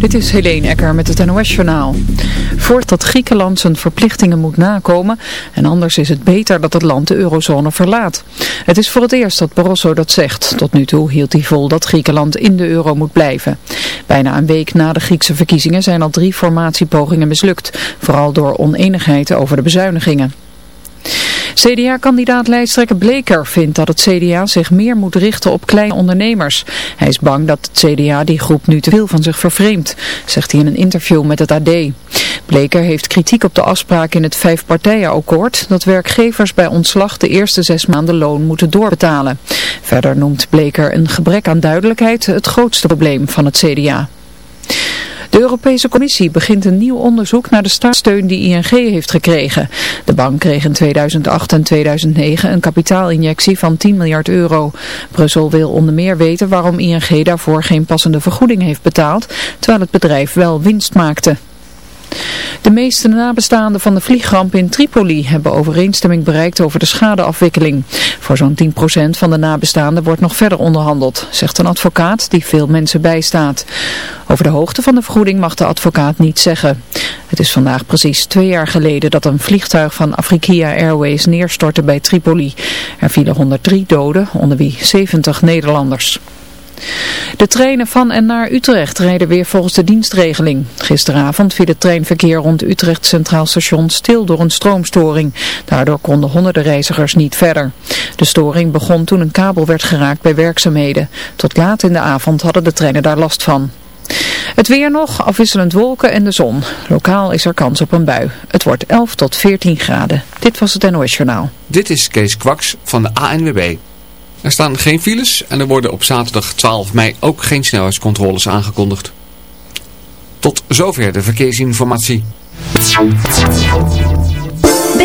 Dit is Helene Ecker met het NOS-journaal. Voordat Griekenland zijn verplichtingen moet nakomen en anders is het beter dat het land de eurozone verlaat. Het is voor het eerst dat Barroso dat zegt. Tot nu toe hield hij vol dat Griekenland in de euro moet blijven. Bijna een week na de Griekse verkiezingen zijn al drie formatiepogingen mislukt. Vooral door oneenigheid over de bezuinigingen. CDA-kandidaat lijsttrekker Bleker vindt dat het CDA zich meer moet richten op kleine ondernemers. Hij is bang dat het CDA die groep nu te veel van zich vervreemdt, zegt hij in een interview met het AD. Bleker heeft kritiek op de afspraak in het vijfpartijenakkoord dat werkgevers bij ontslag de eerste zes maanden loon moeten doorbetalen. Verder noemt Bleker een gebrek aan duidelijkheid het grootste probleem van het CDA. De Europese Commissie begint een nieuw onderzoek naar de staatssteun die ING heeft gekregen. De bank kreeg in 2008 en 2009 een kapitaalinjectie van 10 miljard euro. Brussel wil onder meer weten waarom ING daarvoor geen passende vergoeding heeft betaald, terwijl het bedrijf wel winst maakte. De meeste nabestaanden van de vliegramp in Tripoli hebben overeenstemming bereikt over de schadeafwikkeling. Voor zo'n 10% van de nabestaanden wordt nog verder onderhandeld, zegt een advocaat die veel mensen bijstaat. Over de hoogte van de vergoeding mag de advocaat niet zeggen. Het is vandaag precies twee jaar geleden dat een vliegtuig van Afrikia Airways neerstortte bij Tripoli. Er vielen 103 doden, onder wie 70 Nederlanders. De treinen van en naar Utrecht rijden weer volgens de dienstregeling. Gisteravond viel het treinverkeer rond Utrecht Centraal Station stil door een stroomstoring. Daardoor konden honderden reizigers niet verder. De storing begon toen een kabel werd geraakt bij werkzaamheden. Tot laat in de avond hadden de treinen daar last van. Het weer nog, afwisselend wolken en de zon. Lokaal is er kans op een bui. Het wordt 11 tot 14 graden. Dit was het NOS Journaal. Dit is Kees Kwaks van de ANWB. Er staan geen files en er worden op zaterdag 12 mei ook geen snelheidscontroles aangekondigd. Tot zover de verkeersinformatie.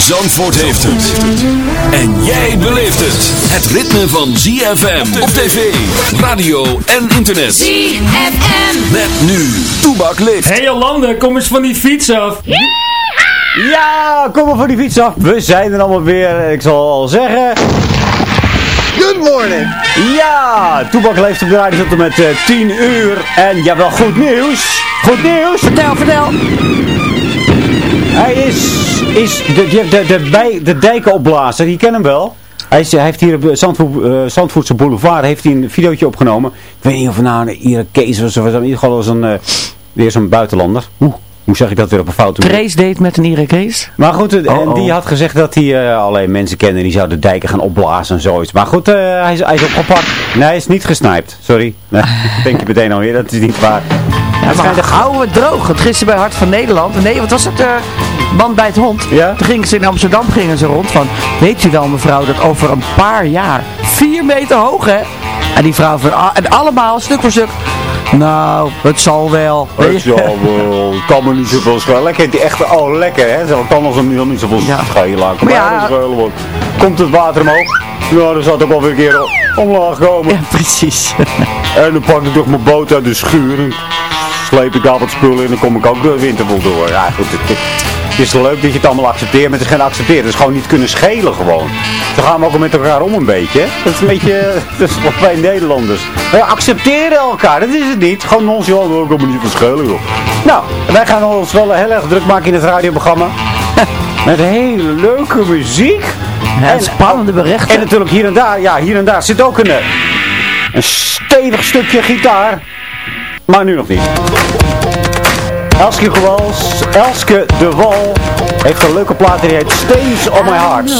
Zandvoort heeft het. En jij beleeft het. Het ritme van ZFM op tv, radio en internet. ZFM. Met nu, Toebak leeft. Hé hey Jolande, kom eens van die fiets af. Ja, kom maar van die fiets af. We zijn er allemaal weer. Ik zal al zeggen... Good morning. Ja, Toebak leeft op de radio tot en met eh, 10 uur. En jawel, goed nieuws. Goed nieuws. Vertel, vertel. Hij is, is de, de, de, de, bij, de dijkenopblazer. Je kent hem wel. Hij, is, hij heeft hier op Zandvoort, eh, Zandvoortse boulevard heeft hij een videootje opgenomen. Ik weet niet of het nou een Irakees was of in ieder geval was een, eh, weer zo'n buitenlander. Oeh, hoe zeg ik dat weer op een manier? Grace date met een Irakees. Maar goed, eh, en Oh, oh. die had gezegd dat hij alleen mensen kende die zouden dijken gaan opblazen en zoiets. Maar goed, hij, is, hij is opgepakt. Nee, hij is niet gesniped. Sorry. Nee, denk je meteen alweer, dat is niet waar. Ja, maar houden we het droog. Het gisteren bij Hart van Nederland. Nee, wat was het? eh man bij het hond. Ja? Toen gingen ze in Amsterdam gingen ze rond van... Weet u wel mevrouw dat over een paar jaar... Vier meter hoog hè? En die vrouw van... ah, En allemaal stuk voor stuk... Nou, het zal wel. Het zal wel, het kan me niet zoveel schelen. Lekker, die echte, oh lekker hè, zo kan ons hem niet, zoveel Ja. schelen. Kan Maar ja. want komt het water omhoog? Ja, dan zal het ook wel weer een keer omlaag komen. Ja, precies. En dan pak ik toch mijn boot uit de schuur sleep ik daar wat spullen in en dan kom ik ook de winter door. Ja goed, het, het- het is leuk dat je het allemaal accepteert, maar het is geen accepteren. Het is gewoon niet kunnen schelen gewoon. Zo gaan we ook met elkaar om een beetje. hè. Dat is een beetje, dat is wat wij Nederlanders. We accepteren elkaar, dat is het niet. Gewoon nonchalant, oh, ik kan me niet van schelen joh. Nou, wij gaan ons wel heel erg druk maken in het radioprogramma. Met hele leuke muziek. En spannende berichten. En natuurlijk hier en daar, ja, hier en daar zit ook een, eh, een stevig stukje gitaar. Maar nu nog niet. Elske Gewals, Elske de Wal heeft een leuke plaat die heet Stains on My Heart.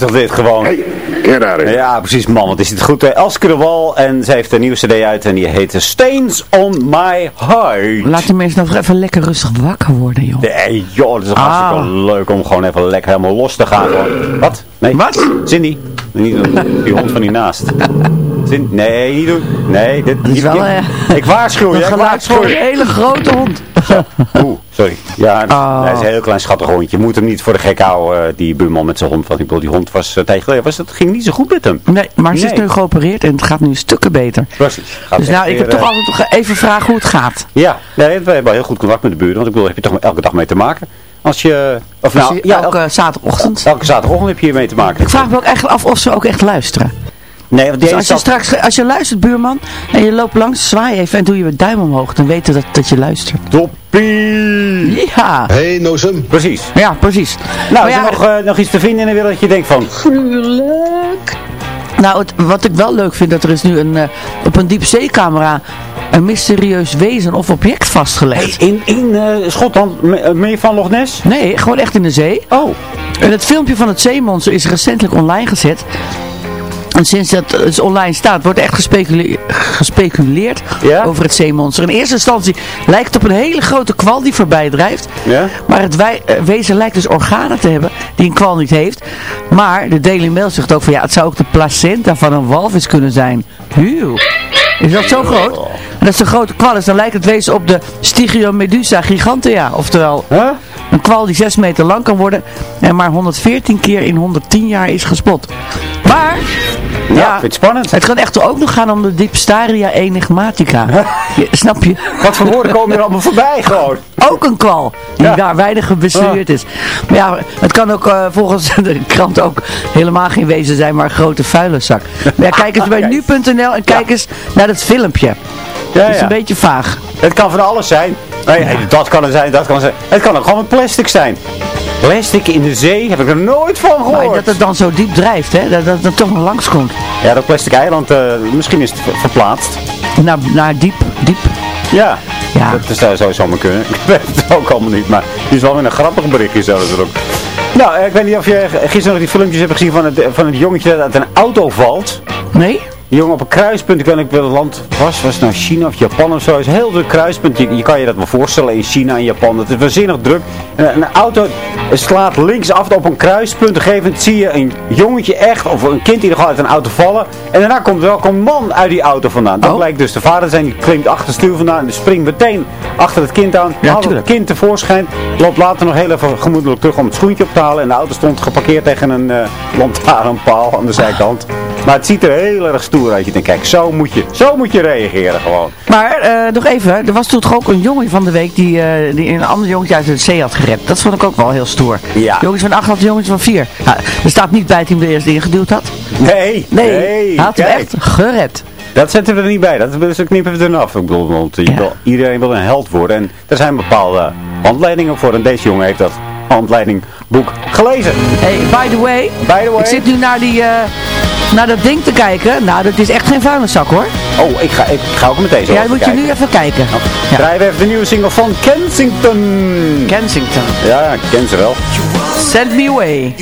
Heftig dit gewoon. Ja, precies, man, wat is dit goed. Eh, Elske de Wal en ze heeft een nieuwe cd uit en die heet Stains on My Heart. Laat de mensen nog even lekker rustig wakker worden, joh. Nee, joh, het is Ah. hartstikke leuk om gewoon even lekker helemaal los te gaan. Gewoon. Wat? Nee. Wat? Cindy, niet doen. Die hond van hiernaast. Cindy, nee, niet doen. Nee, dit, is wel, ik, eh, ik waarschuw je, Een ik waarschuw een je. hele grote hond. Oeh, sorry. Ja, Oh. hij is een heel klein schattig hondje. Je moet hem niet voor de gek houden, eh, die buurman met zijn hond. Want ik bedoel, die hond was uh, tegen geleden, was, het ging niet zo goed met hem. Nee, maar ze is nu geopereerd en het gaat nu stukken beter. Precies. Gaat Dus nou, ik heb toch eh, altijd nog even vragen hoe het gaat. Ja, nee, we hebben heel goed contact met de buren. Want ik bedoel, heb je toch elke dag mee te maken. Als je... Of nou, ja, elke zaterdagochtend. elke zaterdagochtend heb je hier mee te maken. Ik vraag me ook echt af of ze ook echt luisteren. Nee, want Dus als je straks, als je luistert buurman, en je loopt langs, zwaai even en doe je met duim omhoog, dan weten dat, dat je luistert. Toppie! Ja. Hey, Nozem. Precies. Ja, precies. Nou, Maar is er nog, eh, nog iets te vinden in de wereld dat je denkt van... Gruwelijk. Nou, het, wat ik wel leuk vind, dat er is nu een, eh, op een diepzeecamera een mysterieus wezen of object vastgelegd. In, in eh, Schotland, me- meer van Loch Ness? Nee, gewoon echt in de zee. Oh. En het filmpje van het zeemonster is recentelijk online gezet. En sinds dat het online staat, wordt echt gespecule- gespeculeerd Ja? over het zeemonster. In eerste instantie lijkt het op een hele grote kwal die voorbij drijft. Ja? Maar het eh, wezen lijkt dus organen te hebben die een kwal niet heeft. Maar de Daily Mail zegt ook van ja, het zou ook de placenta van een walvis kunnen zijn. Huw. Is dat zo groot? En als het een grote kwal is, dan lijkt het wezen op de Stygiomedusa gigantea. Oftewel, een kwal die 6 meter lang kan worden en maar 114 keer in 110 jaar is gespot. Maar, Ja, ja, vind het spannend? het kan echt ook nog gaan om de Dipstaria enigmatica. Snap je? Wat voor woorden komen er allemaal voorbij gewoon? Ook een kwal, die Ja. daar weinig gebestudeerd is. Maar ja, het kan ook eh, volgens de krant ook helemaal geen wezen zijn, maar een grote vuilniszak. Maar ja, kijk eens bij nu.nl en kijk eens naar dat filmpje. Ja, Dat is een beetje vaag. Het kan van alles zijn. Nee, Dat kan het zijn, dat kan het zijn. Het kan ook gewoon plastic zijn. Plastic in de zee, heb ik er nooit van Maar gehoord. dat het dan zo diep drijft, hè? Dat dat het toch nog langskomt. Ja, dat plastic eiland, eh, misschien is het ver- verplaatst. Naar, naar diep, diep. Ja, Ja. dat zou sowieso maar kunnen. Ik weet het ook allemaal niet, maar het is wel weer een grappig berichtje zelfs erop. Nou, eh, ik weet niet of je gisteren nog die filmpjes hebt gezien van het, van het jongetje dat uit een auto valt. Nee? Die jongen op een kruispunt, ik weet niet welk land het was, was het nou China of Japan of zo, is een heel druk kruispunt. Je, je kan je dat wel voorstellen in China en Japan, het is waanzinnig druk. En een auto slaat links af op een kruispunt, op een gegeven moment zie je een jongetje echt, of een kind in ieder geval uit een auto vallen. En daarna komt er ook een man uit die auto vandaan. Dat Oh. blijkt dus de vader te zijn, die klimt achter het stuur vandaan en die springt meteen achter het kind aan. Ja, haalt het kind tevoorschijn, loopt later nog heel even gemoedelijk terug om het schoentje op te halen. En de auto stond geparkeerd tegen een eh lantaarnpaal aan de zijkant. Maar het ziet er heel erg stoer uit. Je denkt, kijk, zo moet je, zo moet je reageren gewoon. Maar eh, nog even, er was toen toch ook een jongen van de week die, eh, die een ander jongetje uit de zee had gered. Dat vond ik ook wel heel stoer. Ja. Jongens van 8 had jongens van 4. Ja, er staat niet bij dat hij hem er eerst ingeduwd had. Nee, Nee, nee, hij had hem kijk. echt gered. Dat zetten we er niet bij. Dat is ook we er af. Ik bedoel, want je Ja. wil, iedereen wil een held worden. En er zijn bepaalde handleidingen voor. En deze jongen heeft dat handleidingboek gelezen. Hey, by the way, By the way. ik zit nu naar, die, eh, naar dat ding te kijken. Nou, dat is echt geen vuilniszak hoor. Oh, ik ga, ik ga ook meteen zo Ja, moet je nu even kijken. Ja. Draaien we even de nieuwe single van Kensington. Kensington. Ja, ik ken ze wel. Send me away.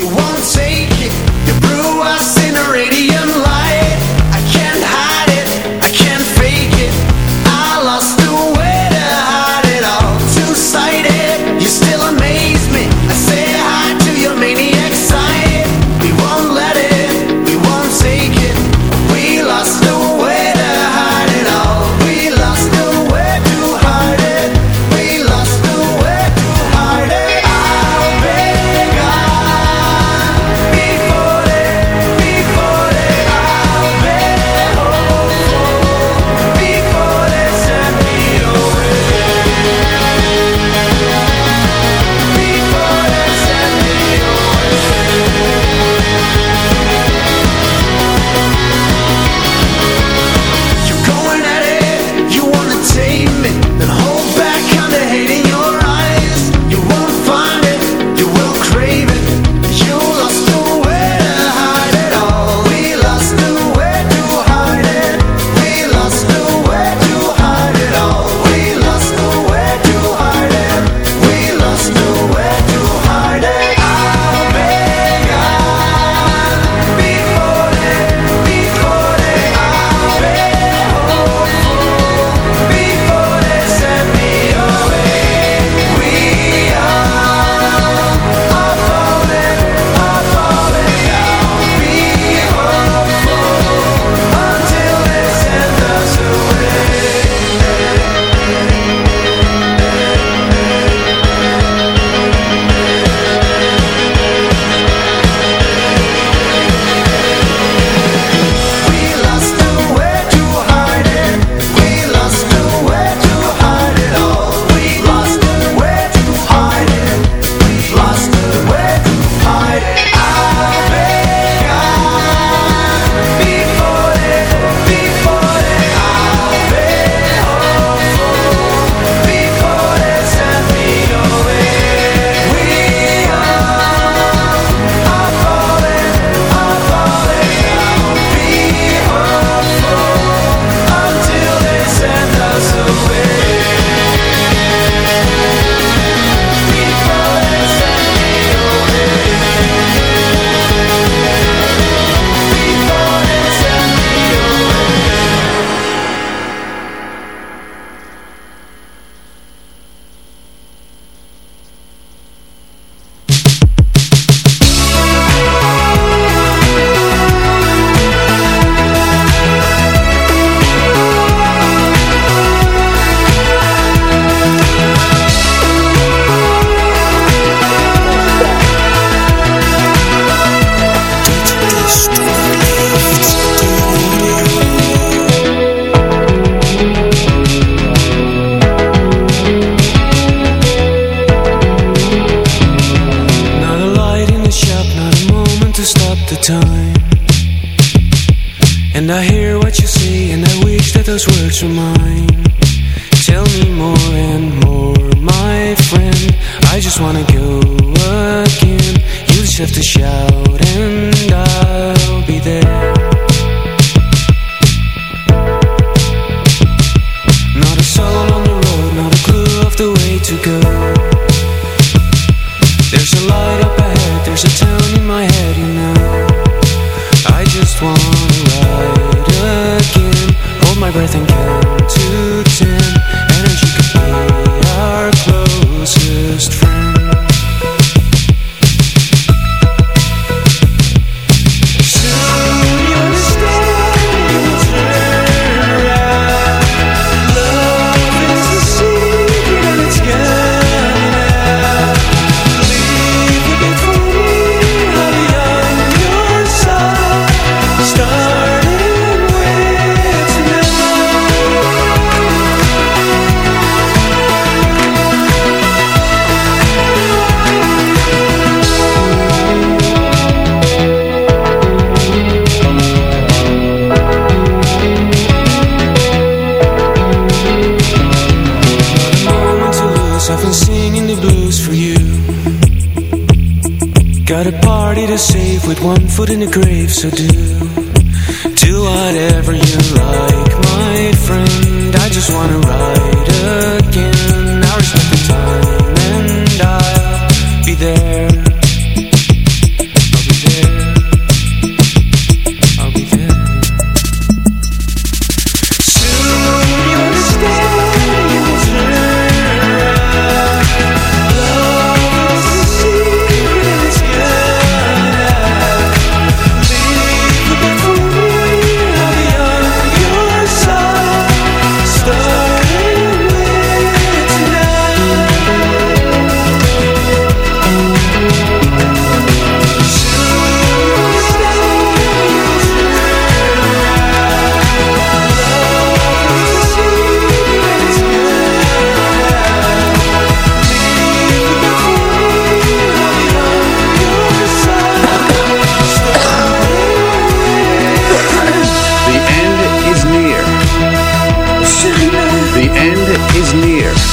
Foot in the grave,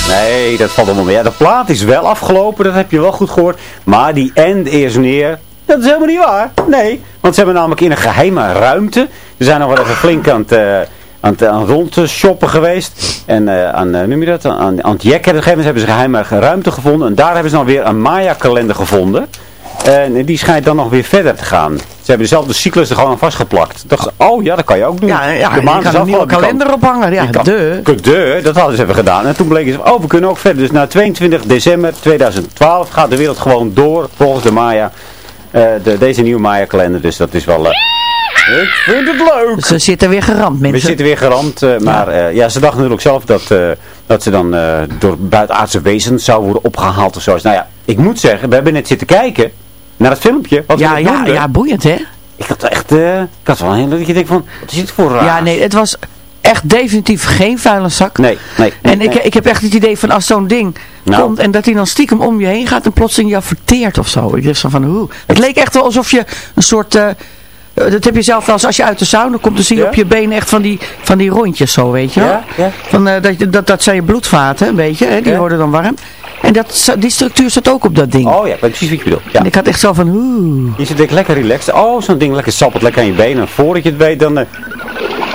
Nee, dat valt allemaal mee. Ja, de plaat is wel afgelopen, dat heb je wel goed gehoord. Maar die end is near, dat is helemaal niet waar. Nee, want ze hebben namelijk in een geheime ruimte. Ze zijn nog wel even flink aan het, eh, aan het rondshoppen geweest. En eh, aan, je dat, aan, aan het jekken. Op een gegeven moment hebben ze geheime ruimte gevonden. En daar hebben ze dan weer een Maya-kalender gevonden. En die schijnt dan nog weer verder te gaan. Ze hebben dezelfde cyclus er gewoon aan vastgeplakt. Dacht, oh ja, dat kan je ook doen. Ja, ja De je maan kan een nieuwe kalender ophangen. Ja, kan- de. de, dat hadden ze even gedaan. En toen bleken ze, oh, we kunnen ook verder. Dus na 22 december 2012 gaat de wereld gewoon door, volgens de Maya. eh, de, deze nieuwe Maya-kalender. Dus dat is wel... eh, ik vind het leuk. Ze zitten weer geramd, mensen. We zitten weer geramd, eh, maar ja. ja, ze dachten natuurlijk zelf dat, dat ze dan door buitenaardse wezens zou worden opgehaald of zo. Nou ja, ik moet zeggen, we hebben net zitten kijken naar het filmpje. Wat Ja, ja, ja, boeiend hè? Ik had echt, eh, ik had wel een hele, dat je denkt van, wat is dit voor raar? Ja, nee, het was echt definitief geen vuile zak. Nee, nee. En nee. ik, ik heb echt het idee van als zo'n ding Nou. komt en dat hij dan stiekem om je heen gaat en plotseling jou verteert of zo. Ik dacht van hoe. Het leek echt wel alsof je een soort... eh, eh, dat heb je zelf wel eens als je uit de sauna komt, dan zie je Ja? op je benen echt van die, van die rondjes zo, weet je wel. Ja, ja. Van, dat, dat, dat zijn je bloedvaten, een beetje, hè, die worden dan warm. En dat, die structuur zit ook op dat ding. Oh ja, precies wat je bedoelt. Ja. En ik had echt zo van, oeh. Je zit lekker relaxed. Oh, zo'n ding lekker sappelt lekker aan je benen. En voordat je het weet, dan, eh,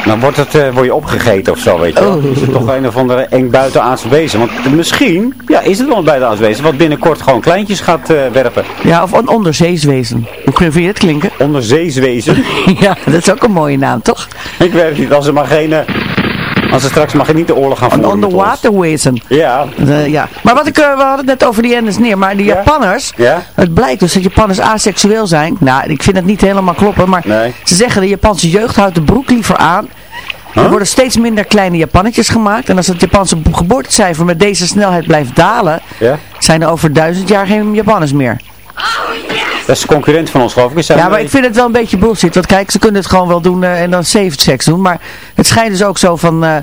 dan wordt het, eh, word je opgegeten of zo, weet je wel. Oh. Is het toch een of andere eng buitenaardse wezen. Want misschien, ja, is het wel een buitenaardse wezen. Wat binnenkort gewoon kleintjes gaat eh, werpen. Ja, of een onderzeeswezen. Hoe vind je het klinken? Onderzeeswezen. ja, dat is ook een mooie naam, toch? ik weet het niet. Als er maar geen... als er straks maar niet de oorlog gaan voeren met ons. onderwaterwezen. Ja. Eh, ja. Maar wat ik, eh, we hadden het net over die Ennis neer, maar die Ja. Japanners, Ja? het blijkt dus dat Japanners aseksueel zijn. Nou, ik vind het niet helemaal kloppen, maar Nee. ze zeggen de Japanse jeugd houdt de broek liever aan. Er worden steeds minder kleine Japannetjes gemaakt. En als het Japanse geboortecijfer met deze snelheid blijft dalen, Ja? zijn er over duizend jaar geen Japanners meer. Dat is een concurrent van ons, geloof ik. Ja, maar ik vind het wel een beetje bullshit. Want kijk, ze kunnen het gewoon wel doen eh, en dan safe seks doen. Maar het schijnt dus ook zo van... eh,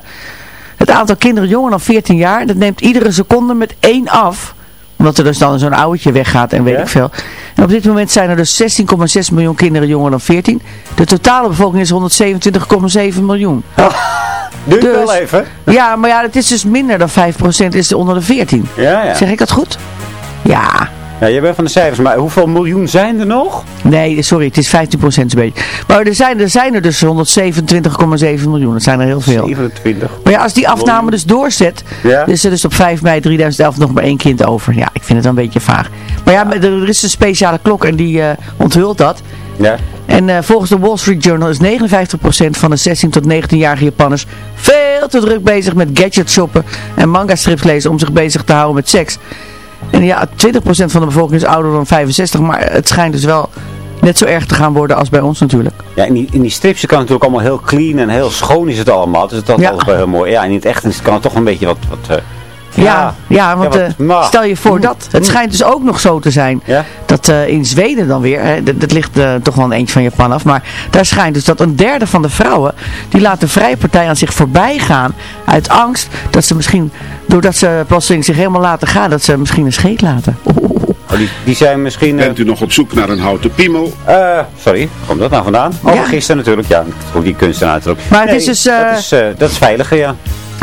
het aantal kinderen jonger dan 14 jaar, dat neemt iedere seconde met één af. Omdat er dus dan zo'n oudje weggaat en weet Ja? ik veel. En op dit moment zijn er dus 16,6 miljoen kinderen jonger dan 14. De totale bevolking is 127,7 miljoen. Duurt Dus- wel even. Ja, maar ja, het is dus minder dan 5% is onder de 14. Ja, ja. Zeg ik dat goed? Ja. Ja, jij bent van de cijfers, maar hoeveel miljoen zijn er nog? Nee, sorry, het is 15% een beetje. Maar er zijn er, zijn er dus 127,7 miljoen. Dat zijn er heel veel. 27. Maar ja, als die afname dus doorzet, Ja. is er dus op 5 mei 2011 nog maar één kind over. Ja, ik vind het een beetje vaag. Maar ja, er er is een speciale klok en die eh, onthult dat. Ja. En eh, volgens de Wall Street Journal is 59% van de 16 tot 19-jarige Japanners veel te druk bezig met gadgets shoppen en manga strips lezen om zich bezig te houden met seks. En ja, 20% van de bevolking is ouder dan 65, maar het schijnt dus wel net zo erg te gaan worden als bij ons natuurlijk. Ja, in die, in die strips kan het natuurlijk allemaal heel clean en heel schoon is het allemaal. Dus dat is Ja. altijd wel heel mooi. Ja, in het echt kan het toch een beetje wat... wat eh, Ja, ja, want eh, maar- stel je voor dat. Het schijnt dus ook nog zo te zijn Ja? dat eh, in Zweden dan weer, hè, dat, dat ligt eh, toch wel een eentje van Japan af, maar daar schijnt dus dat een derde van de vrouwen, die laat de vrijpartij aan zich voorbij gaan uit angst dat ze misschien, doordat ze plotseling zich helemaal laten gaan, dat ze misschien een scheet laten. Oh, die, die zijn misschien... Bent u nog op zoek naar een houten piemel? eh, sorry, waar komt dat nou vandaan? Oh, Ja. gisteren natuurlijk. Ja, goed, die kunstenaar natuurlijk. Maar het Nee, is dus, eh, dat, is, eh, dat is veiliger, ja.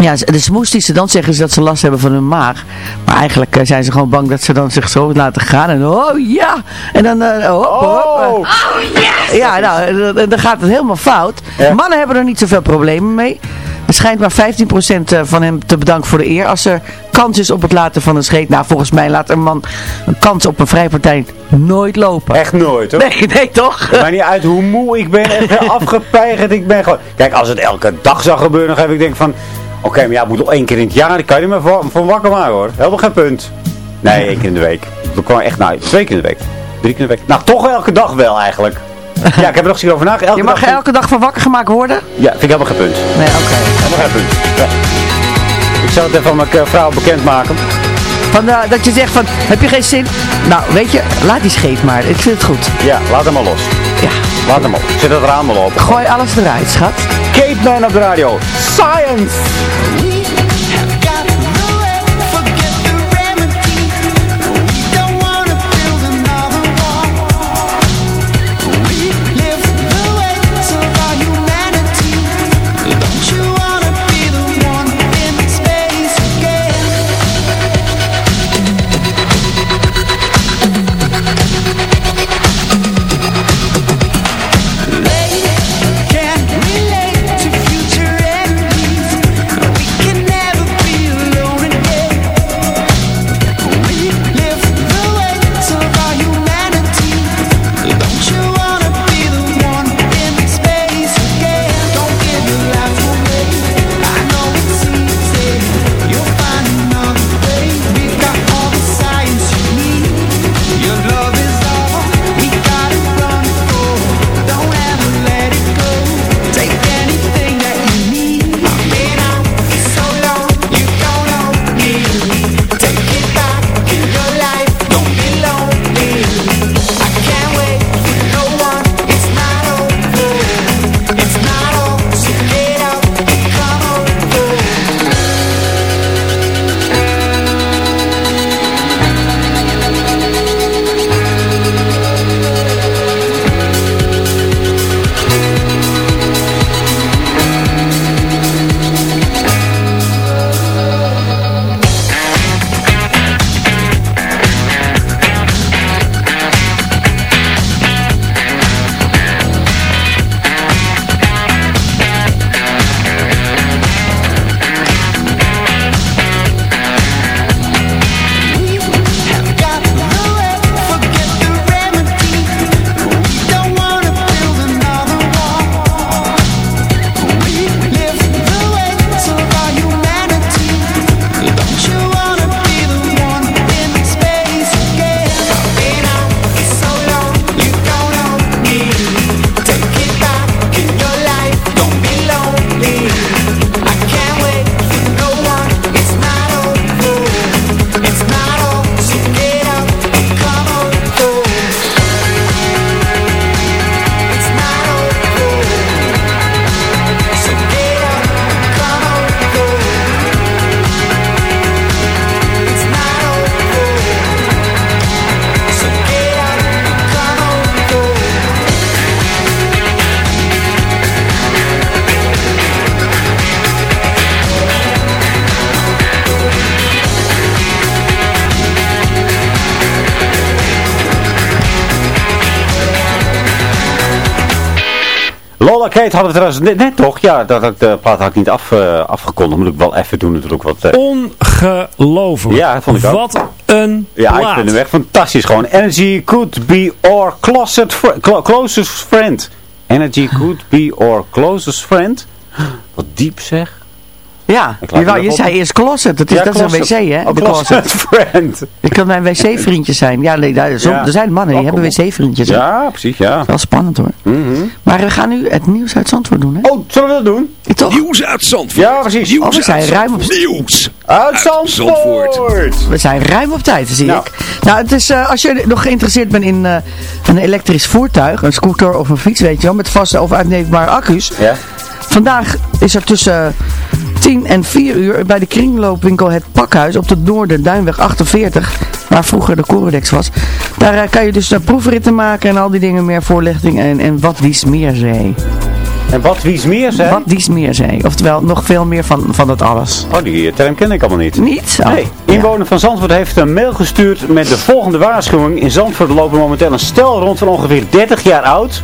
Ja, de smoes die ze dan zeggen ze dat ze last hebben van hun maag. Maar eigenlijk eh, zijn ze gewoon bang dat ze dan zich zo laten gaan. En oh ja! En dan eh, hop, hop. eh. Ja, nou, dan- gaat het helemaal fout. Mannen hebben er niet zoveel problemen mee. Er schijnt maar 15% eh, van hem te bedanken voor de eer. Als er kans is op het laten van een scheet. Nou, volgens mij laat een man een kans op een vrijpartij nooit lopen. Echt nooit, hoor. Nee, nee toch? Het maakt niet uit hoe moe ik ben en afgepeigerd ik ben. Gewoon. Kijk, als het elke dag zou gebeuren, dan heb ik denk van... Oké, maar ja, moet wel één keer in het jaar. Ik kan je maar voor, voor wakker maken hoor. Helemaal geen punt. Nee, één keer in de week. Dat kwam echt, nou, twee keer in de week. Drie keer in de week. Nou, toch elke dag wel eigenlijk. Ja, ik heb er nog eens over nagedacht. Elke Je mag dag- elke dag van wakker gemaakt worden? Ja, vind ik helemaal geen punt. Nee, oké. Helemaal geen punt. Ja. Ik zal het even aan mijn eh, vrouw bekendmaken. Van, eh, dat je zegt van, heb je geen zin? Nou, weet je, laat die scheet maar. Ik vind het goed. Ja, laat hem maar los. Ja. Laat hem op. Zet het raam maar open. Gooi alles eruit, schat. Cape Man op de radio. Science! Lola Kate hadden we trouwens net, net toch? Ja, dat, dat, de plaat had ik niet af, eh, afgekondigd. Moet ik wel even doen natuurlijk. Wat, eh, Ongelooflijk. Ja, dat vond ik ook. Wat een ja, ik vind hem echt fantastisch. Gewoon Energy could be our closet fri- clo- closest friend. Energy could be our closest friend. Wat diep zeg. Ja, Ik laat je, zei eerst closet. Dat is, Ja, dat is een wc, hè? Oh, de closet friend. Het kan mijn wc-vriendje zijn. Ja, nee, daar, Ja. er zijn mannen die Oh, hebben wc-vriendjes. Ja, precies, ja. Wel spannend hoor. Maar we gaan nu het nieuws uit Zandvoort doen, hè? Oh, zullen we dat doen? Toch? Nieuws uit Zandvoort. Ja, precies. Nieuws Oh, we zijn uit ruim op- Zandvoort. Nieuws Uit Zandvoort. We zijn ruim op tijd, zie Nou. ik. Nou, het is, eh, als je nog geïnteresseerd bent in eh, een elektrisch voertuig, een scooter of een fiets, weet je wel, met vaste of uitneembare accu's. Ja. Vandaag is er tussen 10 en 4 uur bij de kringloopwinkel Het Pakhuis op de Noorden Duinweg 48, waar vroeger de Corodex was. Daar eh, kan je dus proefritten maken en al die dingen meer voorlichting en, en wat wies meer zee. En wat wies meer zijn? Wat wies meer zee. Oftewel, nog veel meer van, van dat alles. Oh, die eh, term ken ik allemaal niet. Niet? Oh, Nee, inwoner van Zandvoort heeft een mail gestuurd met de volgende waarschuwing. In Zandvoort lopen momenteel een stel rond van ongeveer 30 jaar oud.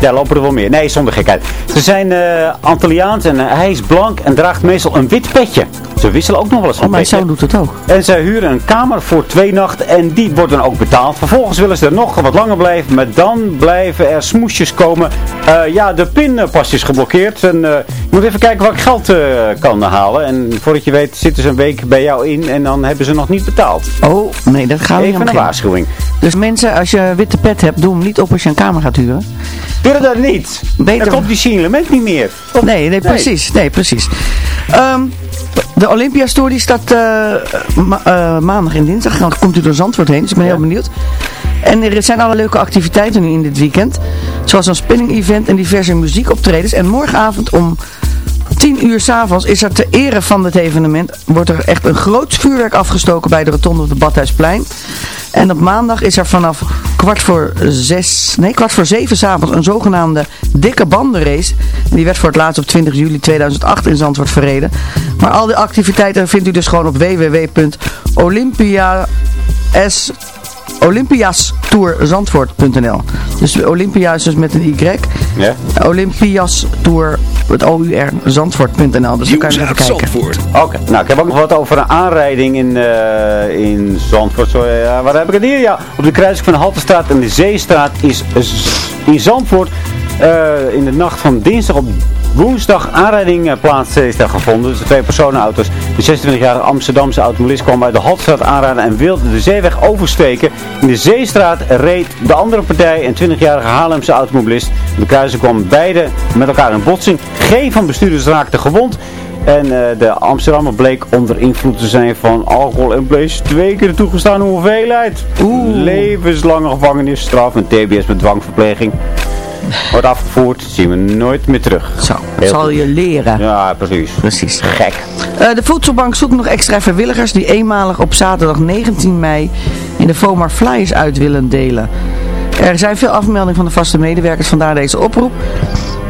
Ja, lopen er wel meer. Nee, zonder gekheid. Ze zijn eh Antilliaans en eh, hij is blank en draagt meestal een wit petje. Ze wisselen ook nog wel eens van Oh, mijn zoon doet het ook. En zij huren een kamer voor twee nachten en die wordt dan ook betaald. Vervolgens willen ze er nog wat langer blijven, maar dan blijven er smoesjes komen. Eh, ja, de pinpas is geblokkeerd en je moet even kijken waar ik geld kan halen. En voordat je weet zitten ze een week bij jou in en dan hebben ze nog niet betaald. Oh, nee, dat gaan we niet Even een waarschuwing. Dus mensen, als je een witte pet hebt, doe hem niet op als je een kamer gaat huren. Doe dat niet. Beter- Dan komt die signalement niet meer. Nee, nee, precies. Nee, precies. Ehm, de Olympia Store die staat eh, ma- eh, maandag en dinsdag. Dan komt u door Zandvoort heen, dus ik ben heel benieuwd. En er zijn alle leuke activiteiten nu in dit weekend. Zoals een spinning event en diverse muziekoptredens. En morgenavond om 10 uur s'avonds is er ter ere van dit evenement. Wordt er echt een groot vuurwerk afgestoken bij de rotonde op de Badhuisplein. En op maandag is er vanaf kwart voor zes, nee kwart voor zeven s'avonds een zogenaamde dikke bandenrace. Die werd voor het laatst op 20 juli 2008 in Zandvoort verreden. Maar al die activiteiten vindt u dus gewoon op www.olympias olympiastourzandvoort.nl Dus Olympia is dus met een Y. Ja. Olympias Tour, het O-U-R, zandvoort.nl. Dus dan kan je even kijken. Oké, nou ik heb ook nog wat over een aanrijding in, eh, in Zandvoort. Zo, ja, waar heb ik het hier? Ja, op de kruising van de Haltestraat en de Zeestraat is is in Zandvoort eh, in de nacht van dinsdag op woensdag aanrijding eh, plaats daar gevonden. Dus twee personenauto's. De 26-jarige Amsterdamse automobilist kwam uit de Haltestraat aanrijden en wilde de zeeweg oversteken. In de Zeestraat reed de andere partij, een 20-jarige Haarlemse automobilist. De kruising kwam beide met elkaar in botsing. Geen van bestuurders raakte gewond. En eh, de Amsterdammer bleek onder invloed te zijn van alcohol en bleef twee keer de toegestane hoeveelheid. Levenslange gevangenisstraf en tbs met dwangverpleging. Wordt afgevoerd, zien we nooit meer terug. Zo, Heel zal goed. je leren. Ja, precies. Precies. Gek. Eh, de Voedselbank zoekt nog extra vrijwilligers die eenmalig op zaterdag 19 mei in de FOMAR flyers uit willen delen. Er zijn veel afmeldingen van de vaste medewerkers, vandaar deze oproep.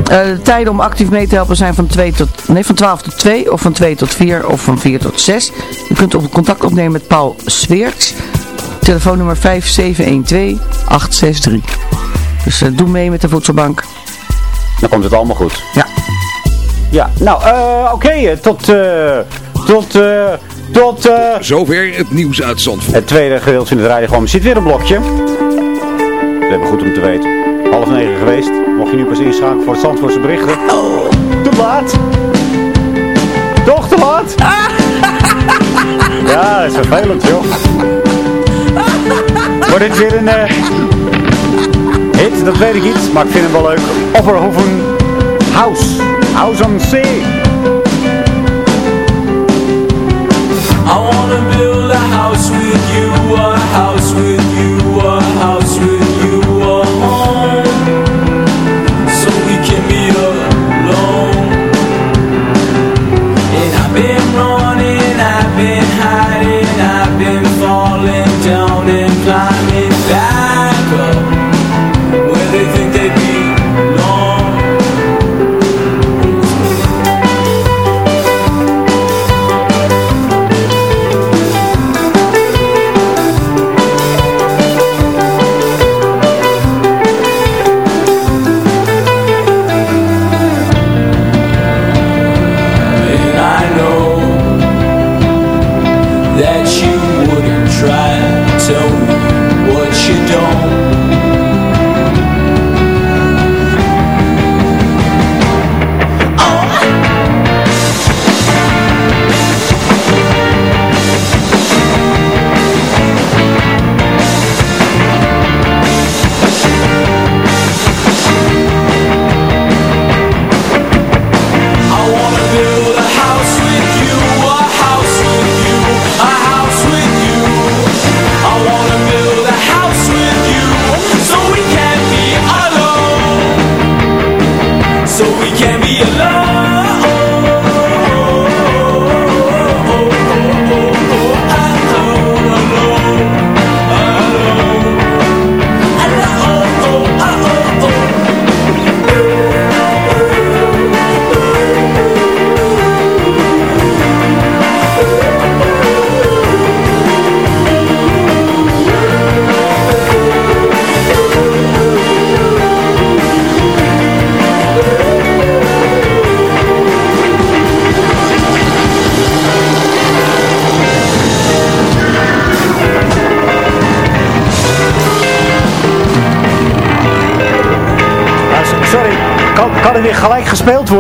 Eh, de tijden om actief mee te helpen zijn van, 2 tot, nee, van 12 tot 2 of van 2 tot 4 of van 4 tot 6. Je kunt op contact opnemen met Paul Sweerts. Telefoonnummer 5712-863. Dus eh, doe mee met de Voedselbank. Dan komt het allemaal goed. Ja. Ja, nou, eh, oké. eh, tot, eh, tot, eh, tot, eh, Zover het nieuws uit Zandvoort. het tweede gedeelte in het rijden gewoon. zit weer een blokje. Dat hebben we goed om te weten. Half negen geweest. Mocht je nu pas inschakelen voor het Zandvoortse berichten. Oh, te laat. Toch te laat? Ja, dat is vervelend, joh. Wordt dit weer een eh, hit? Dat weet ik niet, maar ik vind hem wel leuk. Opperhoeven House. House on Sea. I wanna build a house with you, a house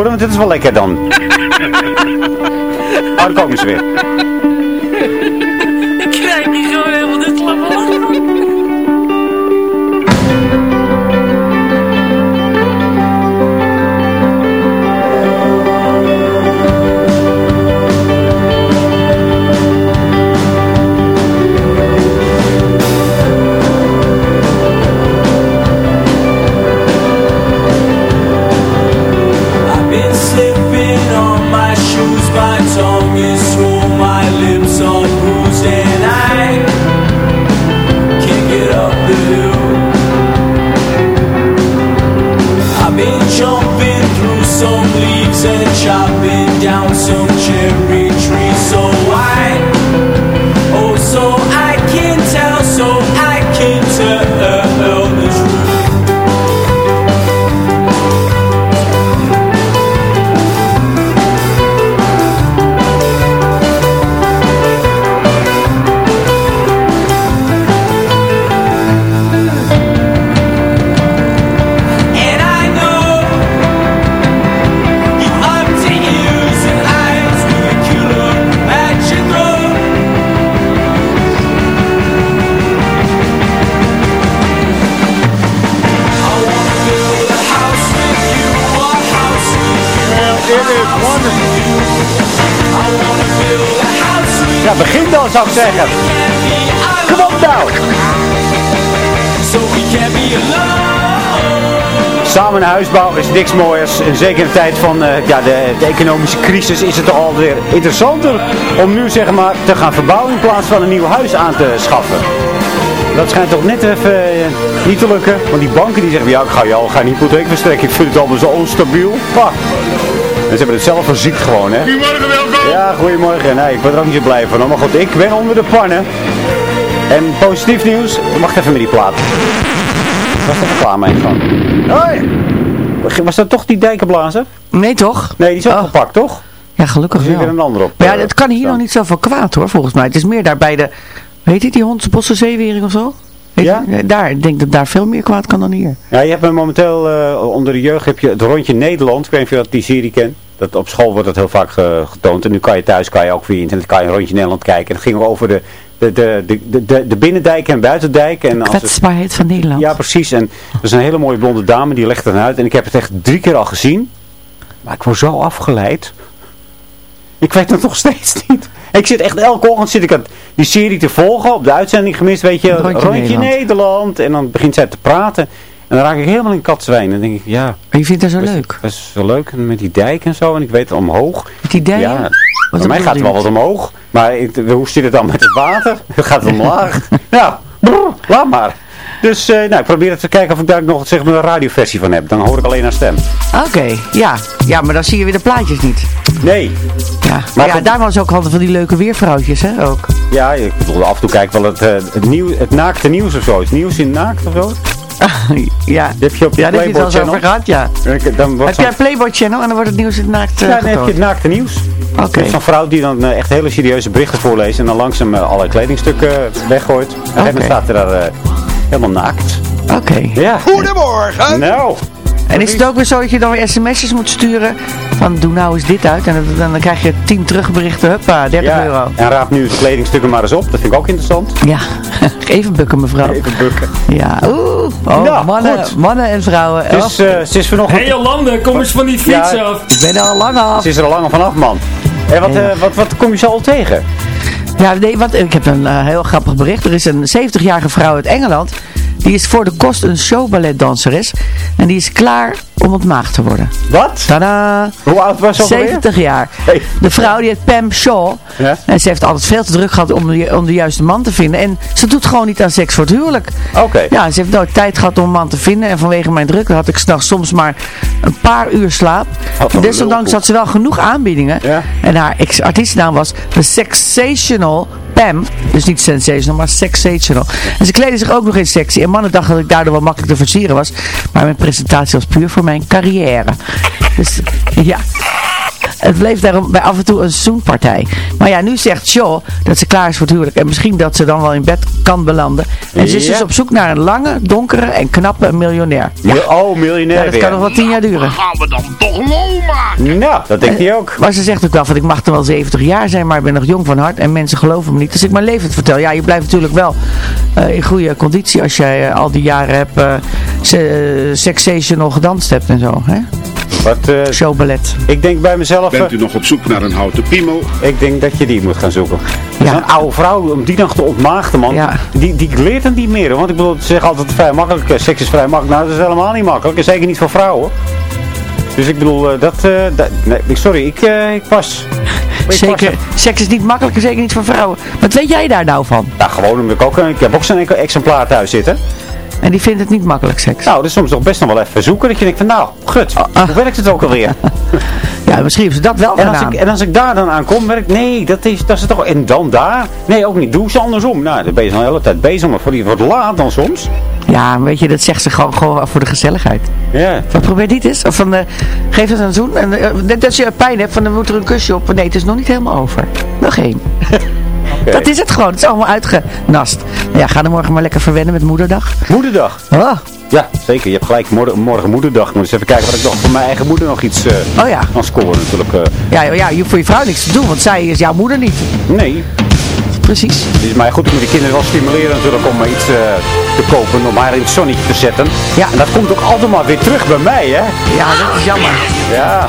worden? Want dit is wel lekker dan. oh, daar komen ze weer. Dan zou ik zeggen. Kom op nou. Samen huisbouw is niks mooiers. En zeker in de tijd van eh, ja, de, de economische crisis is het toch alweer interessanter om nu zeg maar te gaan verbouwen in plaats van een nieuw huis aan te schaffen. Dat schijnt toch net even eh, niet te lukken. Want die banken die zeggen, ja ik ga jou geen hypotheek verstrekken. Ik vind het allemaal zo onstabiel. Ah. En ze hebben het zelf verziekt gewoon hè. Ja, goedemorgen. Nee, ik ben er ook niet zo blij van. Maar goed, ik ben onder de pannen. En positief nieuws. Wacht even met die plaat. Was er even klaar mee van. Hoi! Was dat toch die dijkenblazer? Nee, toch? Nee, die is opgepakt, toch? Ja, gelukkig Er zit wel. weer een ander op. Maar ja, eh, het kan hier staan. nog niet zoveel kwaad hoor, volgens mij. Het is meer daar bij de, weet je die Hondsbosse zeewering of zo? Ja? Daar, ik denk dat daar veel meer kwaad kan dan hier. Ja, je hebt momenteel eh, onder de jeugd heb je het rondje Nederland. Ik weet niet of je dat die serie kent. Dat op school wordt dat heel vaak ge- getoond. En nu kan je thuis kan je ook via internet kan je een rondje Nederland kijken. En het ging over de, de, de, de, de, de, binnendijk en buitendijk. En het- Kwetsbaarheid van Nederland. Ja, precies. En er is een hele mooie blonde dame, die legt het uit. En ik heb het echt drie keer al gezien. Maar ik word zo afgeleid. Ik weet het nog steeds niet. Ik zit echt elke ochtend zit ik aan die serie te volgen. Op de uitzending gemist, weet je. Rondje Rondje, Nederland. Nederland. En dan begint zij te praten. En dan raak ik helemaal in katzwijn. En denk ik, ja. Maar je vindt dat zo leuk? Best wel leuk. En met die dijk en zo. En ik weet omhoog. Met die dijen? Ja, Wat bij mij gaat het wel wat omhoog. Maar ik- hoe zit het dan met het water? Gaat het omlaag? ja, brrr, laat maar. Dus eh, nou, ik probeer het te kijken of ik daar nog zeg maar, een radioversie van heb. Dan hoor ik alleen haar stem. Oké, ja. Ja, maar dan zie je weer de plaatjes niet. Nee. Ja, maar Maar ja, daar was ook altijd van die leuke weervrouwtjes, hè, ook. Ja, ik bedoel, af en toe kijk wel het, eh, het, nieuw, het naakte nieuws of zo. Is nieuws in naakt of zo? ja. Dat heb je op je Ja, Playboy channel. over gehad, ja. Dan wordt Heb jij een Playboy channel en dan wordt het nieuws in het naakt eh, Ja, dan heb je het naakte nieuws. Is Zo'n vrouw die dan eh, echt hele serieuze berichten voorleest en dan langzaam eh, alle kledingstukken weggooit. En dan staat er daar helemaal naakt. Oké. Ja. Goedemorgen. Nou. En is het ook weer zo dat je dan weer sms'jes moet sturen van doe nou eens dit uit en dan, dan krijg je 10 terugberichten, huppa, 30 Ja, euro. en raap nu de kledingstukken maar eens op. Dat vind ik ook interessant. Ja, even bukken mevrouw. Even bukken. Ja, oeh. Oh, mannen, goed. mannen en vrouwen. Dus eh, ze is vanochtend... Hé Jolande, kom eens van die fiets Ja. af. Ik ben er al lang af. Ze is er al lang vanaf, man. En wat, Ja. eh, wat, wat kom je zo al tegen? Ja, nee, want ik heb een eh, heel grappig bericht. Er is een 70-jarige vrouw uit Engeland. Die is voor de kost een showballetdanseres. En die is klaar om ontmaagd te worden. Wat? Tada! Hoe oud was ze ook alweer? 70 jaar. Hey. De vrouw die heet Pam Shaw. Ja? En ze heeft altijd veel te druk gehad om de, om de juiste man te vinden. En ze doet gewoon niet aan seks voor het huwelijk. Oké. Ja, ze heeft nooit tijd gehad om een man te vinden. En vanwege mijn druk had ik s'nachts soms maar een paar uur slaap. Een Desondanks had ze wel genoeg aanbiedingen. Ja. En haar artiestennaam was The Sexational Pam. Dus niet sensational, maar sexational. En ze kleden zich ook nog in sexy. En mannen dachten dat ik daardoor wel makkelijk te versieren was. Maar mijn presentatie was puur voor mijn carrière. Dus ja... Het bleef daarom bij af en toe een zoenpartij. Maar ja, nu zegt Shaw dat ze klaar is voor het huwelijk. En misschien dat ze dan wel in bed kan belanden. En ze is Ja. dus op zoek naar een lange, donkere en knappe miljonair. Mil- Oh, miljonair Ja, dat weer. kan nog wel tien jaar duren. Gaan we dan toch lol maken? Nou, dat denkt hij ook. Maar ze zegt ook wel van ik mag dan wel 70 jaar zijn, maar ik ben nog jong van hart en mensen geloven me niet. Dus ik mijn leven vertel. Ja, je blijft natuurlijk wel eh, in goede conditie als jij eh, al die jaren hebt eh se- sexational gedanst hebt en zo. Hè? Wat, eh, Showballet. ik denk bij mezelf... Bent eh, u nog op zoek naar een houten piemel? Ik denk dat je die moet gaan zoeken. Ja. Zo'n oude vrouw, om die nog te ontmaagden, man. Ja. Die, die leert het niet meer. Want ik bedoel, ze zeggen altijd vrij makkelijk. eh, Seks is vrij makkelijk. Nou, dat is helemaal niet makkelijk. En zeker niet voor vrouwen. Dus ik bedoel, eh, dat... eh, dat nee, sorry, ik, eh, ik pas. Ik Zeker, pas- seks is niet makkelijk en zeker niet voor vrouwen. Wat weet jij daar nou van? Nou, gewoon omdat ik ook... eh, Ik heb ook zo'n enkel exemplaar thuis zitten. En die vindt het niet makkelijk seks. Nou, dat is soms toch best nog wel even zoeken. Dat je denkt van, nou, gut, ah. hoe werkt het ook alweer? Ja, misschien heeft ze dat wel En als, gedaan. ik, en als ik daar dan aankom, werk nee, dat is, dat is het toch... En dan daar? Nee, ook niet. Doe ze andersom. Nou, dan ben je dan de hele tijd bezig, maar voor die wordt laat dan soms. Ja, weet je, dat zegt ze gewoon, gewoon voor de gezelligheid. Ja. Van probeer dit eens. Of van, eh, geef eens een zoen. En, eh, net als je pijn hebt, van dan moet er een kusje op. Nee, het is nog niet helemaal over. Nog één. Dat is het gewoon. Het is allemaal uitgenast. Ja, ga er morgen maar lekker verwennen met moederdag. Moederdag. Oh, Ja, zeker. Je hebt gelijk. Morgen, morgen moederdag. Ik moet eens even kijken wat ik nog voor mijn eigen moeder nog iets eh oh ja. kan scoren natuurlijk. eh. Ja, ja, je hoeft voor je vrouw niks te doen, want zij is jouw moeder niet. nee. Precies. Dus, maar goed, ik moet de kinderen wel stimuleren natuurlijk om iets eh, te kopen. Om haar in het zonnetje te zetten. Ja. En dat komt ook altijd maar weer terug bij mij, hè. Ja, dat is jammer. Ja.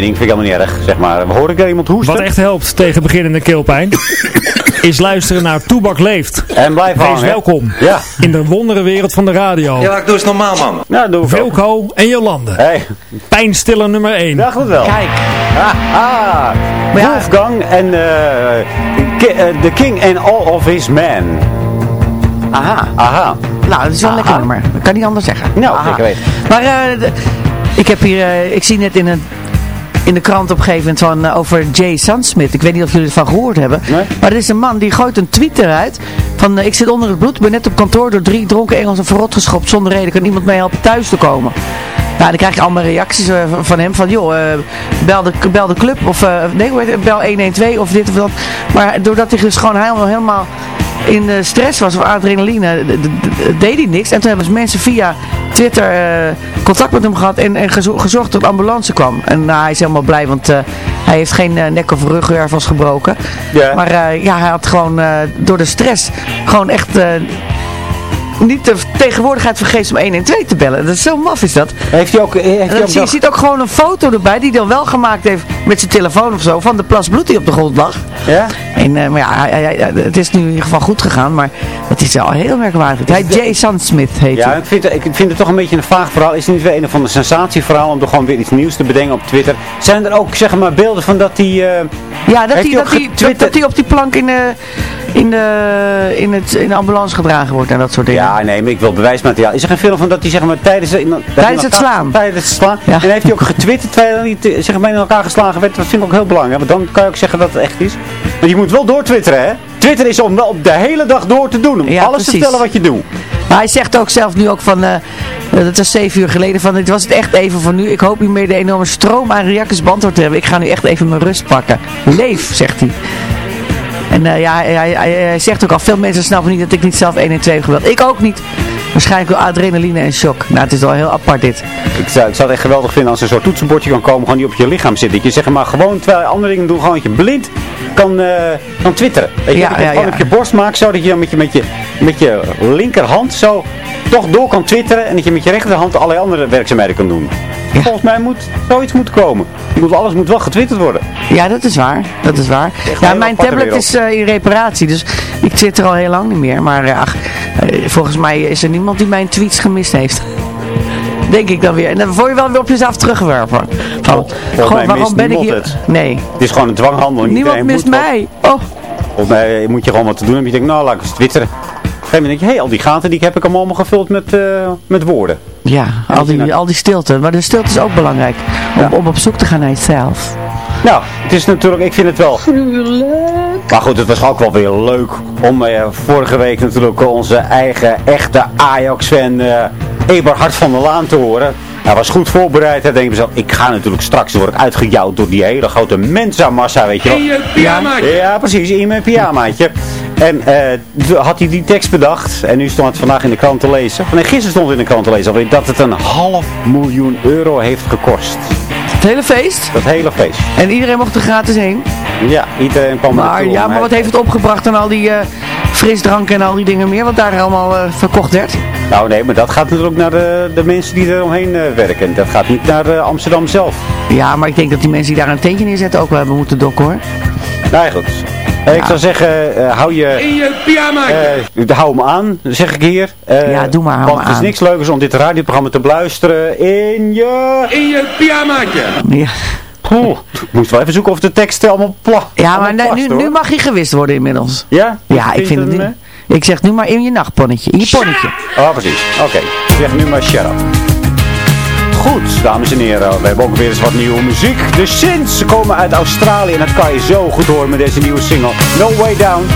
Mening. Vind ik helemaal niet erg. Zeg maar. Hoor ik er iemand hoesten? Wat echt helpt tegen beginnende keelpijn, is luisteren naar Toebak Leeft. En blijf Wees hangen. welkom Ja. in de wonderenwereld van de radio. Ja, ik doe eens normaal, man. Ja, doe ik ook. Wilco en Jolande. Hey, Pijnstiller nummer 1. dacht het wel. Kijk. Ah, ah. Maar ja- Wolfgang en eh, Ki- eh, The King and All of His Men. Aha. Aha. Nou, dat is wel een lekker nummer. Dat kan niet anders zeggen. Nou, Aha. zeker weten. Maar eh, ik heb hier, ik zie net in, een, in de krant op een gegeven moment van, eh, over Jay Sandsmith. Ik weet niet of jullie ervan gehoord hebben. Nee. Maar er is een man die gooit een tweet eruit van, eh, ik zit onder het bloed, ben net op kantoor door drie dronken Engelsen verrot geschopt zonder reden. Kan iemand mij helpen thuis te komen? Nou, dan krijg je allemaal reacties eh, van- hem van, joh, bel, de, bel de club of, nee, bel 112 of dit of dat. Maar doordat hij dus gewoon helemaal, helemaal in eh, stress was of adrenaline, d- deed hij niks. En toen hebben ze mensen via Twitter eh, contact met hem gehad en, en gezo- gezorgd dat de ambulance kwam. En nou, hij is helemaal blij, want eh, hij heeft geen eh, nek- of rugwervels gebroken. Ja. Maar eh, ja, hij had gewoon eh, door de stress gewoon echt... eh, niet de tegenwoordigheid vergeet om 112 te bellen. Dat is zo maf is dat. Heeft hij ook... Heeft En hij dan ook zie, je nog- ziet ook gewoon een foto erbij die hij dan wel gemaakt heeft met zijn telefoon of zo. Van de plas bloed die op de grond lag. Ja? En, eh, maar ja, hij- hij- hij- het is nu in ieder geval goed gegaan. Maar het is wel heel merkwaardig. Hij Jay Sandsmith heet Ja, ik vind, ik vind het toch een beetje een vaag verhaal. Is het niet weer een of ander sensatieverhaal om er gewoon weer iets nieuws te bedenken op Twitter? Zijn er ook, zeg maar, beelden van dat hij... eh, Ja, dat heeft hij, dat, hij, dat, getwitterd? dat hij op die plank in de, in, de, in, het, in de ambulance gedragen wordt en dat soort dingen. Ja, nee, maar ik wil bewijsmateriaal. Is er geen film van dat hij zeg maar tijdens, Tijdens het slaan. Tijdens het slaan. Ja. En heeft hij ook getwitterd terwijl hij zeg maar in elkaar geslagen werd. Dat vind ik ook heel belangrijk. Want dan kan je ook zeggen dat het echt is. Maar je moet wel doortwitteren, hè? Twitter is om wel op de hele dag door te doen. Om Ja, alles te vertellen wat je doet. Maar hij zegt ook zelf nu ook van, eh, dat was zeven uur geleden, van dit was het echt even voor nu. Ik hoop hiermee de enorme stroom aan reacties beantwoord te hebben. Ik ga nu echt even mijn rust pakken. Leef, zegt hij. En eh, ja, hij, hij, hij- hij zegt ook al, veel mensen snappen niet dat ik niet zelf 1 en 2 heb gebeld. Ik ook niet. Waarschijnlijk door adrenaline en shock. Nou, het is wel heel apart dit. Ik zou, ik zou het echt geweldig vinden als er zo'n toetsenbordje kan komen. Gewoon die op je lichaam zit. Dat je zeg maar gewoon, terwijl je andere dingen doet, gewoon dat je blind kan, eh, kan twitteren. Weet je, Ja, dat je ja, gewoon ja. op je borst maakt. Zo dat je met je, met, je, met je linkerhand zo toch door kan twitteren. En dat je met je rechterhand allerlei andere werkzaamheden kan doen. Volgens mij moet zoiets moeten komen. Moet, alles moet wel getwitterd worden. Ja, dat is waar. Dat is waar. Ja, mijn tablet wereld. is eh, in reparatie, dus ik twitter al heel lang niet meer. Maar eh, ach, eh, volgens mij is er niemand die mijn tweets gemist heeft. Denk ik dan weer. En dan word je wel weer op jezelf teruggewerpen. Van, waarom ben ik hier? het. Nee. Het is gewoon een dwanghandeling. Niemand Iedereen mist moet wat- mij. Oh. Volgens mij moet je gewoon wat te doen. En je denkt, nou laat ik eens twitteren. Op een gegeven moment denk je, hé, hey, al die gaten die ik heb ik allemaal gevuld met, eh, met woorden. Ja, al die, al die stilte. Maar de stilte is ook belangrijk. Om, om op zoek te gaan naar jezelf. Nou, het is natuurlijk, ik vind het wel... Maar goed, het was ook wel weer leuk om eh, vorige week natuurlijk onze eigen echte Ajax-fan eh Eberhard van der Laan te horen. Hij was goed voorbereid. Hij denkt mezelf, ik ga natuurlijk straks word ik uitgejouwd door die hele grote mensenmassa, weet je wel. In je pyjamaatje. Ja, ja, precies, in mijn pyjamaatje. En eh, had hij die tekst bedacht. En nu stond het vandaag in de krant te lezen. Nee, gisteren stond het in de krant te lezen alweer dat het een half miljoen euro heeft gekost. Het hele feest. Dat hele feest. En iedereen mocht er gratis heen. Ja, iedereen kwam Maar, naartoe ja, maar wat heeft het opgebracht aan al die eh, frisdranken en al die dingen meer? Wat daar allemaal eh, verkocht werd? Nou nee, maar dat gaat natuurlijk naar de, de mensen die er omheen werken. Dat gaat niet naar Amsterdam zelf. Ja, maar ik denk dat die mensen die daar een tentje neerzetten ook wel hebben moeten dokken hoor. Nou ja, goed. Eh, Ik zou zeggen, eh, hou je... In je pyjamaatje. eh, hou hem aan, zeg ik hier. Eh, Ja, doe maar, hou Want het is aan. niks leukers om dit radioprogramma te beluisteren in je... In je pyjamaatje. Ja, ik moest wel even zoeken of de tekst allemaal pla. ja maar nu, nu mag je gewist worden inmiddels. Ja? Ja, ik vind het nu. Ik zeg nu maar in je nachtponnetje, in je ponnetje. Oh, precies. Oké. Zeg nu maar shut up. Goed, dames en heren. We hebben ook weer eens wat nieuwe muziek. De Sins komen uit Australië en dat kan je zo goed horen met deze nieuwe single. No Way Down.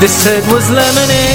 This head was lemonade.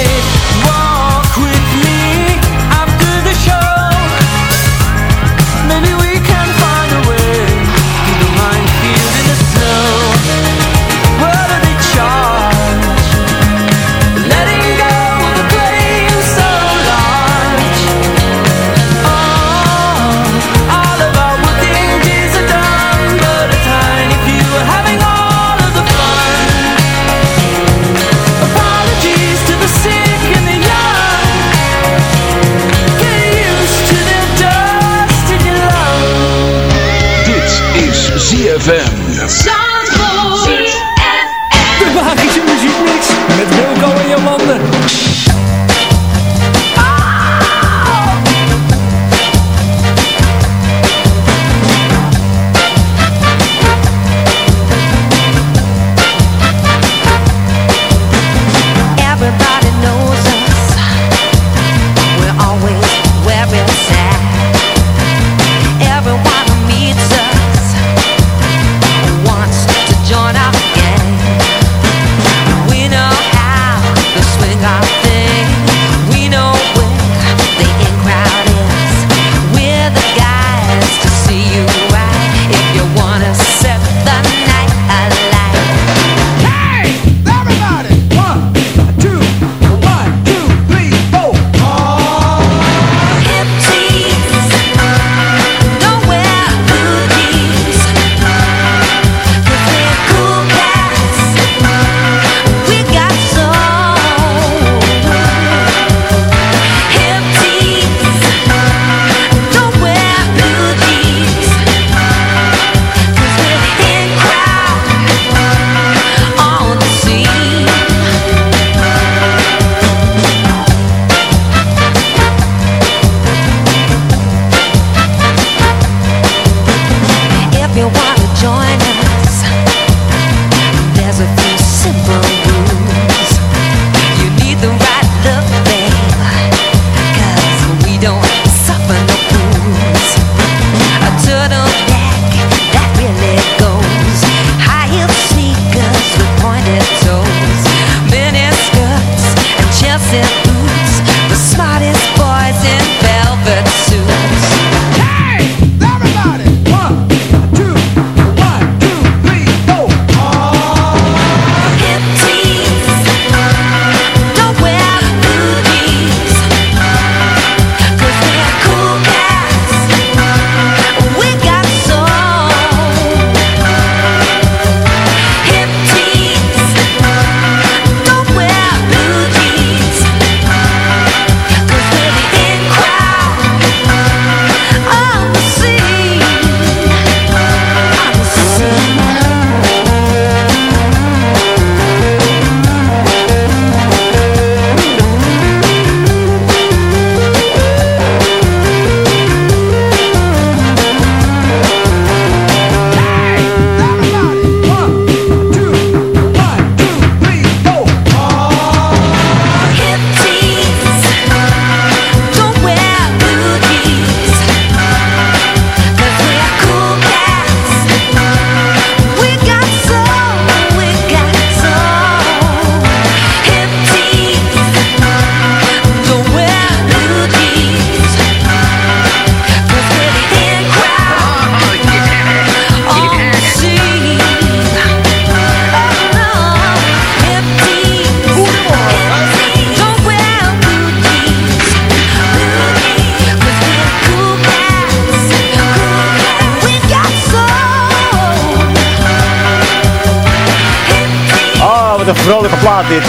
Plaat dit.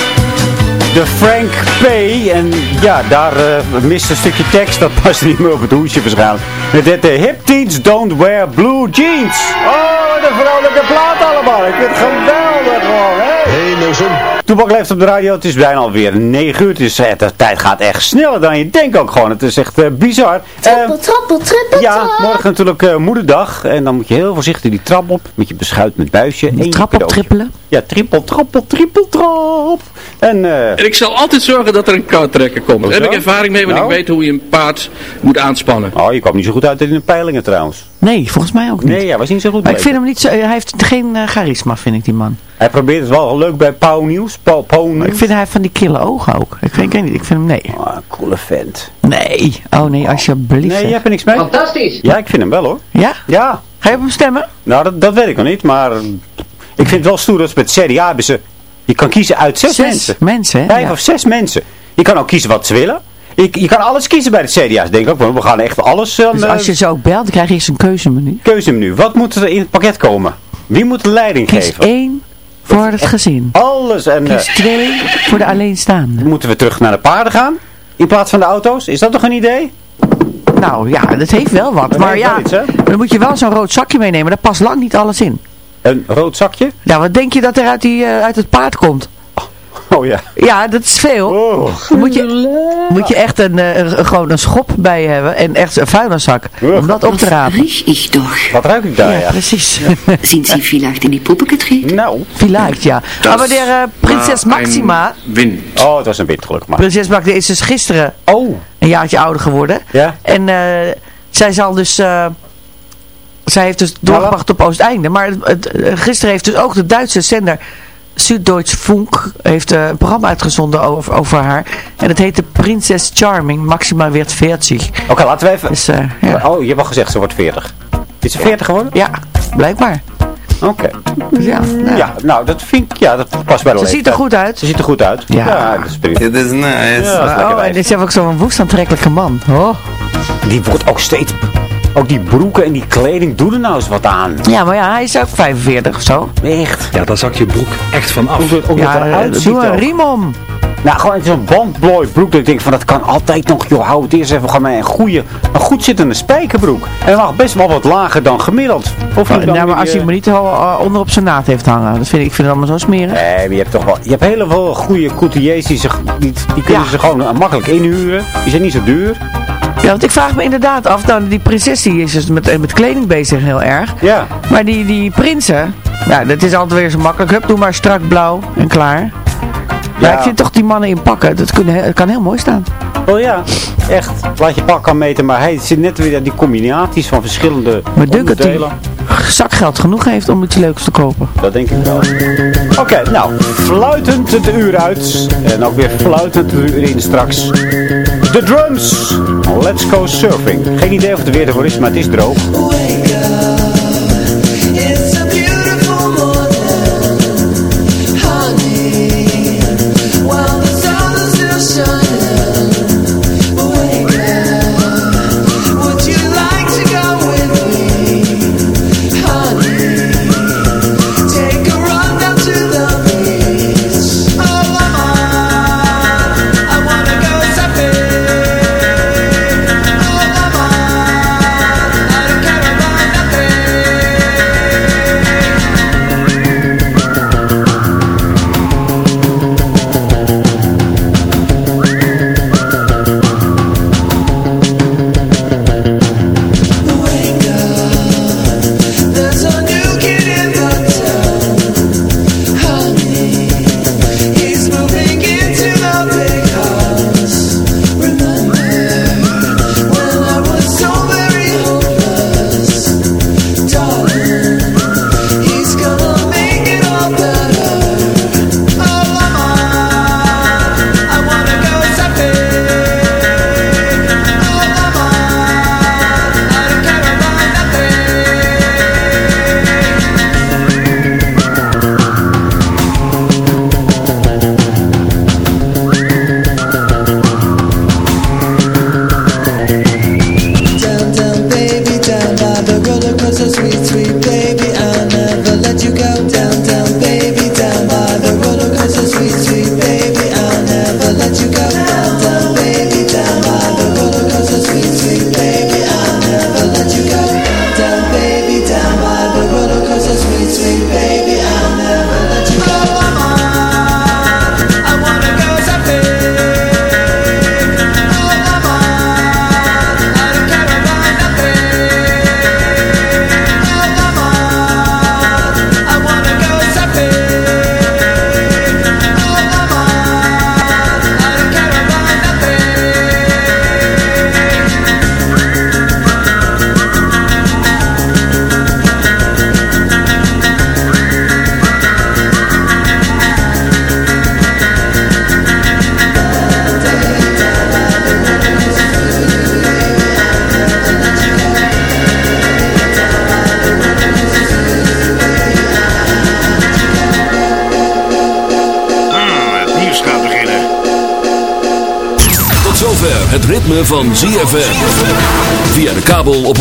De Frank P. En ja, daar eh, mist een stukje tekst. Dat past niet meer op het hoesje waarschijnlijk. Met dit, de Hip Teens Don't Wear Blue Jeans. Oh, een vrolijke plaat allemaal. Ik vind het geweldig gewoon, hè? Hey Milson. Toebak leeft op de radio. Het is bijna alweer 9 uur. Dus eh, de tijd gaat echt sneller dan je denkt ook gewoon. Het is echt eh, bizar. Trippel, trappel, trippel, Ja, morgen natuurlijk eh, moederdag. En dan moet je heel voorzichtig die trap op. Met je beschuit met buisje. En Trap op trippelen. Ja, trippel, trappel, trippel, trap. En eh, En ik zal altijd zorgen dat er een karttrekker komt. Daar heb ik ervaring mee, want Nou? ik weet hoe je een paard moet aanspannen. oh, je kwam niet zo goed uit in de peilingen trouwens. Nee, volgens mij ook niet. Nee, hij was niet zo goed Maar ik vind hem niet zo... Hij heeft geen eh, charisma, vind ik, die man. Hij probeert het wel leuk bij Pauw Nieuws. Pauw, Pauw Maar Nieuws. ik vind hij van die kille ogen ook. Ik, vind, ik weet niet, ik vind hem... Nee. Ah, coole vent. Nee. Oh nee, alsjeblieft. Nee, je zeg. hebt er niks mee? Fantastisch. Ja, ik vind hem wel hoor. Ja? Ja. Ga je op hem stemmen? Nou, dat, dat weet ik nog niet, maar ik vind het wel stoer dat ze met CDA hebben ze... Je kan kiezen uit zes, mensen. mensen, hè? Vijf Ja. of zes mensen. Je kan ook kiezen wat ze willen. Je, je kan alles kiezen bij de CDA's, denk ik ook. want We gaan echt alles... eh, Dus als je ze ook belt, dan krijg je eens een keuzemenu. Keuzemenu. Wat moet er in het pakket komen? Wie moet de leiding Kies geven? één voor het gezin. Alles. En Kies eh, twee voor de alleenstaande. moeten we terug naar de paarden gaan? In plaats van de auto's? Is dat toch een idee? Nou ja, dat heeft wel wat. Dat Maar ja, iets, dan moet je wel zo'n rood zakje meenemen. Daar past lang niet alles in. Een rood zakje? Ja, wat denk je dat er uit, die, eh, uit het paard komt? Oh ja. Ja, dat is veel. Oh. Dan moet je, moet je echt een, eh, een- gewoon een schop bij hebben en echt een vuilniszak. Om dat op te rapen. Riech ich doch. Wat ruik ik daar, Ja, ja? precies. Sind Sie vielleicht in die getreten? Nou. Vielleicht, ja. Maar wanneer eh, prinses Maxima... Oh, het was een windgeluk, maar. Prinses Maxima is dus gisteren Oh. een jaartje ouder geworden. Ja. En eh, zij zal dus... eh, zij heeft dus doorgebracht op Oosteinde. Maar het, het- eh, gisteren heeft dus ook de Duitse zender Süddeutsche Funk heeft eh, een programma uitgezonden over, over haar. En het heette Prinses Charming. Maxima werd 40. Oké, laten we even... Dus, eh, ja. Oh, je hebt al gezegd ze wordt 40. Is ze 40 geworden? ja, blijkbaar. Oké. Ja, nou, Ja, nou, dat vind ik... Ja, dat past de Ze ziet er goed uit. Ze ziet er goed uit. Ja. dat is prima. It is nice. Ja, dat is Oh, en dit is ook zo'n woest aantrekkelijke man. Oh. Die wordt ook steeds... Ook die broeken en die kleding, doe er nou eens wat aan. Ja, maar ja, hij is ook 45 of zo. Echt. Ja, daar zak je broek echt van af. Ook, dat- ook dat Ja, eruit eh, ziet doe een ook. riem om. Nou, gewoon zo'n bandblooi broek. Dat ik denk van, dat kan altijd nog. Joh, hou het eerst even gewoon met een goede, een goed zittende spijkerbroek. En dat mag best wel wat lager dan gemiddeld. Of dan Ja, maar als hij eh, me niet al, eh, onder op zijn naad heeft hangen. Dat vind ik, ik vind het allemaal zo smerig. Nee, maar je hebt toch wel... Je hebt heel veel goede couturiers die, zich, die, die kunnen Ja. ze gewoon eh, makkelijk inhuren. Die zijn niet zo duur. Ja, want ik vraag me inderdaad af, nou, die prinses die is dus met, eh, met kleding bezig heel erg. Ja. Maar die, die prinsen, ja, dat is altijd weer zo makkelijk. Hup, doe maar strak blauw en klaar. Ja, Ja. ik vind toch die mannen in pakken, dat kunnen, kan heel mooi staan. Oh ja, echt. Laat je pak kan meten. Maar hij zit net weer die combinaties van verschillende Maar Dunk dat hij zakgeld genoeg heeft om iets leuks te kopen. Dat denk ik wel. Oké, nou, fluitend het uur uit. En ook weer fluitend het uur in straks. De drums. Let's go surfing. Geen idee of het weer ervoor is, maar het is droog.